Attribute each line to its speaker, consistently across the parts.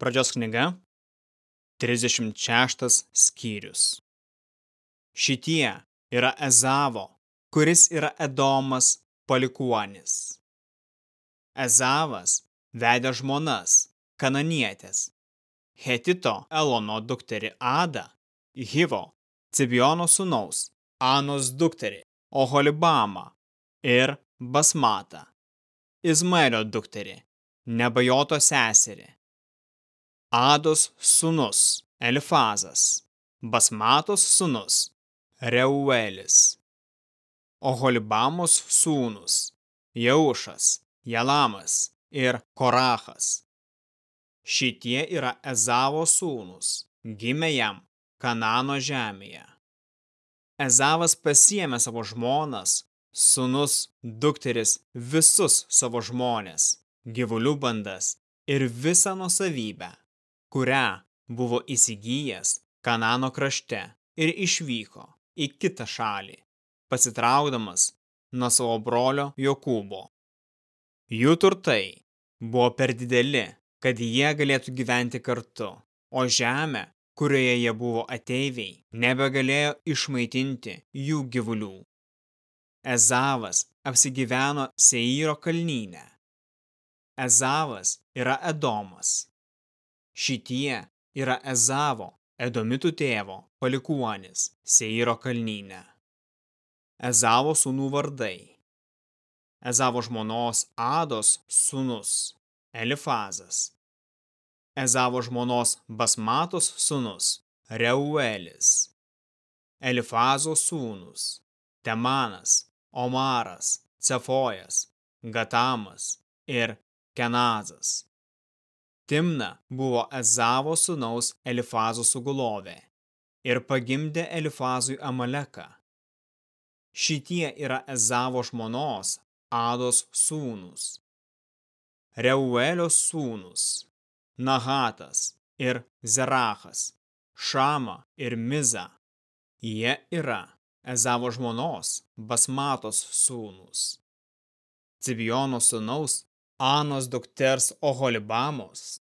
Speaker 1: Pradžios knyga, 36 skyrius. Šitie yra Ezavo, kuris yra Edomas palikuonis. Ezavas vedė žmonas, kananietės, Hetito Elono dukterį Adą, Hivo, Cibiono sūnaus, Anos dukterį, Oholibamą ir Basmatą, Izmaelio dukterį, Nebajoto seserį. Ados sūnus Elifazas, Basmatos sūnus Reuelis, Oholibamos sūnus Jaušas, Jalamas ir Korachas. Šitie yra Ezavo sūnus, gimė jam Kanano žemėje. Ezavas pasiėmė savo žmonas, sunus, dukteris, visus savo žmonės, gyvulių bandas ir visą nusavybę, kurią buvo įsigijęs Kanano krašte ir išvyko į kitą šalį, pasitraukdamas nuo savo brolio Jokūbo. Jų turtai buvo per dideli, kad jie galėtų gyventi kartu, o žemė, kurioje jie buvo ateiviai, nebegalėjo išmaitinti jų gyvulių. Ezavas apsigyveno Seiro kalnyne. Ezavas yra Edomas. Šitie yra Ezavo, Edomitų tėvo, palikuonis Seiro kalnyne. Ezavo sūnų vardai. Ezavo žmonos Ados sūnus Elifazas. Ezavo žmonos Basmatos sūnus Reuelis. Elifazo sūnus Temanas, Omaras, Cefojas, Gatamas ir Kenazas. Timna buvo Ezavo sūnaus Elifazo sugulovė ir pagimdė Elifazui Amaleką. Šitie yra Ezavo žmonos Ados sūnus. Reuelio sūnus Nahatas ir Zerachas, Šama ir Miza. Jie yra Ezavo žmonos Basmatos sūnus. Cibiono sūnaus Anos dukters Oholibamos,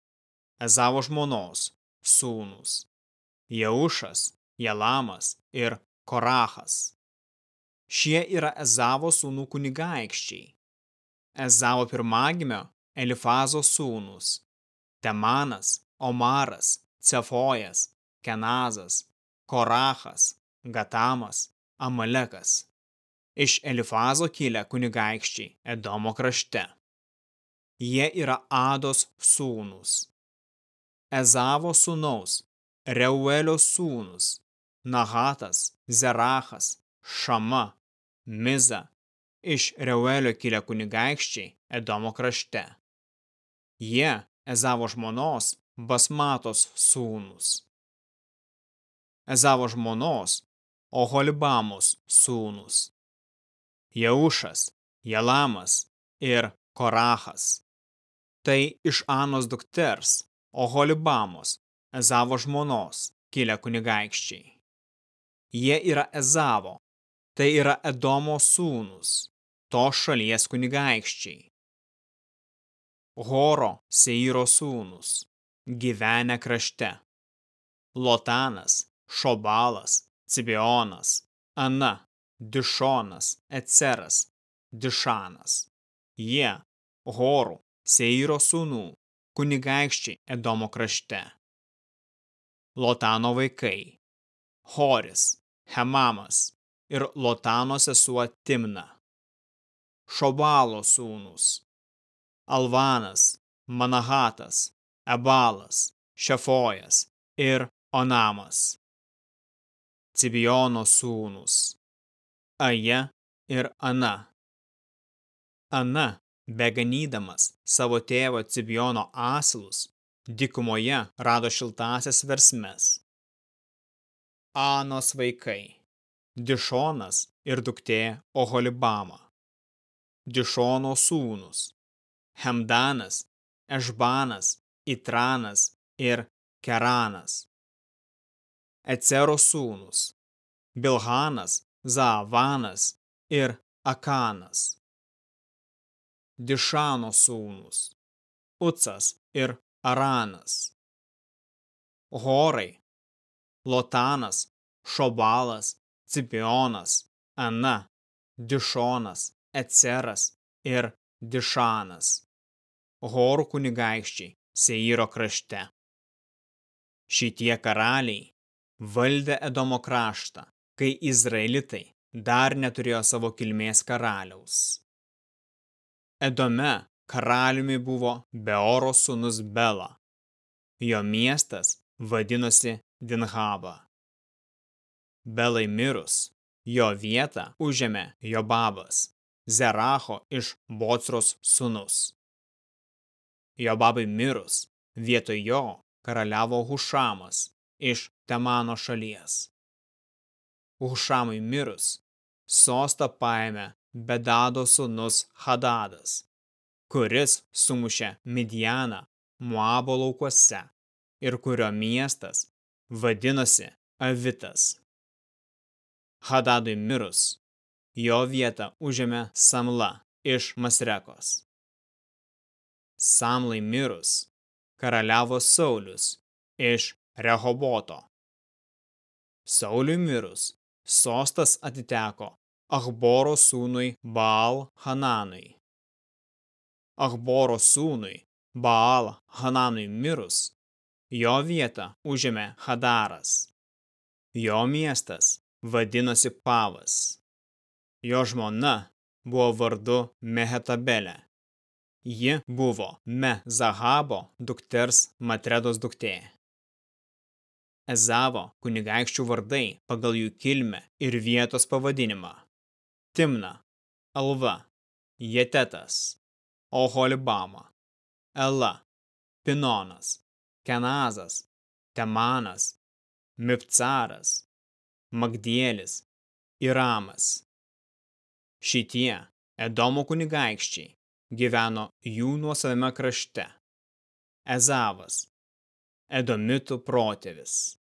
Speaker 1: Ezavo žmonos sūnus, Jaušas, Jalamas ir Korachas. Šie yra Ezavo sūnų kunigaikščiai. Ezavo pirmagimio Elifazo sūnus, Temanas, Omaras, Cefojas, Kenazas, Korachas, Gatamas, Amalekas. Iš Elifazo kilę kunigaikščiai Edomo krašte. Jie yra Ados sūnus. Ezavo sūnaus, Reuelio sūnus, Nahatas, Zerachas, Šama, Miza, iš Reuelio kilę kunigaikščiai Edomo krašte. Jie Ezavo žmonos Basmatos sūnus. Ezavo žmonos Oholibamos sūnus. Jaušas, Jalamas ir Korachas. Tai iš Anos dukters, Oholibamos, Ezavo žmonos, kilę kunigaikščiai. Jie yra Ezavo, tai yra Edomo sūnus, to šalies kunigaikščiai. Horo Seiro sūnus, gyvenę krašte. Lotanas, Šobalas, Cibionas, Ana, Dišonas, Eceras, Dišanas. Jie, Horų, Seiro sūnų, kunigaikščiai Edomo krašte. Lotano vaikai – Horis, Hemamas ir Lotano sesuo Timna. Šobalo sūnus – Alvanas, Manahatas, Ebalas, Šefojas ir Onamas. Cibiono sūnus – Aja ir Ana. Ana beganydamas savo tėvo Cibiono asilus, dikumoje rado šiltasias versmes. Anos vaikai – Dišonas ir duktė Oholibama. Dišono sūnus – Hemdanas, Ešbanas, Itranas ir Keranas. Ecero sūnus – Bilhanas, Zaavanas ir Akanas. Dišano sūnus, Ucas ir Aranas. Horai, Lotanas, Šobalas, Cipionas, Ana, Dišonas, Eceras ir Dišanas. Horų kunigaikščiai Seiro krašte. Šitie karaliai valdė Edomo kraštą, kai Izraelitai dar neturėjo savo kilmės karaliaus. Edome karaliumi buvo Beoro sūnus Bela. Jo miestas vadinosi Dinhaba. Belai mirus, jo vietą užėmė Jobabas, Zeracho iš Bocros sūnus. Jobabai mirus, vietoj jo karaliavo Hušamas iš Temano šalies. Hušamui mirus, sostą paėmė Bedado sūnus Hadadas, kuris sumušė Midjaną Moabo laukuose ir kurio miestas vadinosi Avitas. Hadadui mirus, jo vietą užėmė Samla iš Masrekos. Samlai mirus, karaliavo Saulius iš Rehoboto. Sauliui mirus, sostas atiteko Achboro sūnui Baal Hananui. Achboro sūnui Baal Hananui mirus, jo vietą užėmė Hadaras. Jo miestas vadinosi Pavas. Jo žmona buvo vardu Mehetabelė. Ji buvo Me Zahabo dukters Matredos duktė. Ezavo kunigaikščių vardai pagal jų kilmę ir vietos pavadinimą. Timna, Alva, Jetetas, Oholibama, Ela, Pinonas, Kenazas, Temanas, Mipcaras, Magdielis, Iramas. Šitie Edomo kunigaikščiai gyveno jų nuosavame krašte. Ezavas, Edomitų protėvis.